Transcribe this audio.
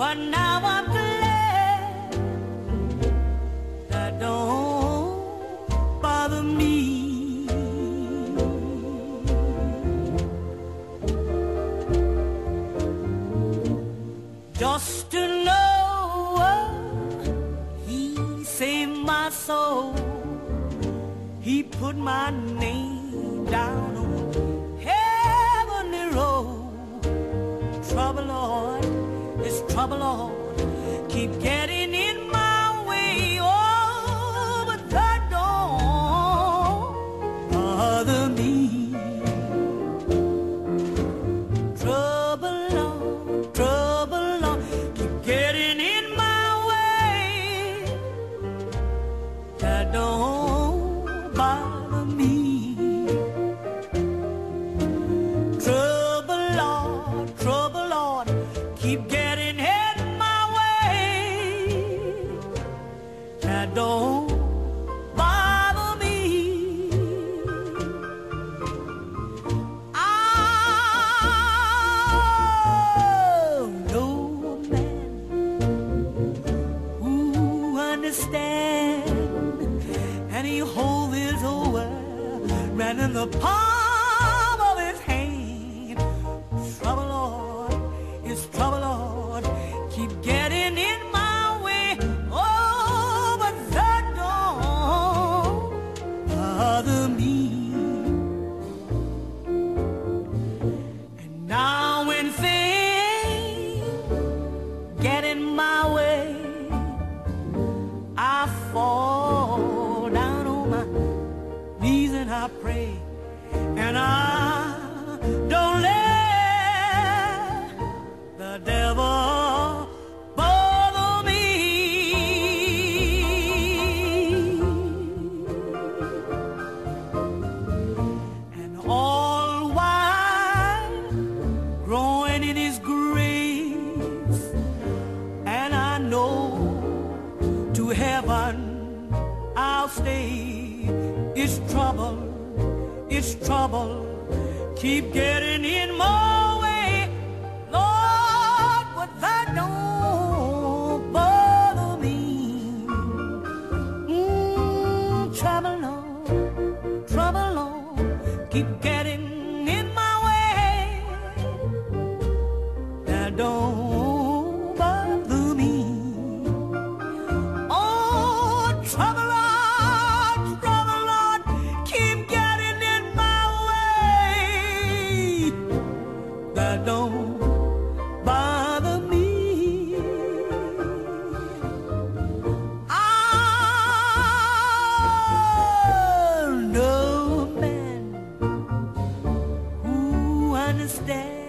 But now I'm glad that don't bother me. Just to know he saved my soul, he put my name down. trouble all. that don't bother me. I know no man who understands, and he holds his whole world in the park. It's trouble, it's trouble, keep getting in my way. Lord, but that don't bother me. Mm, trouble, Lord, trouble, Lord, keep getting understand.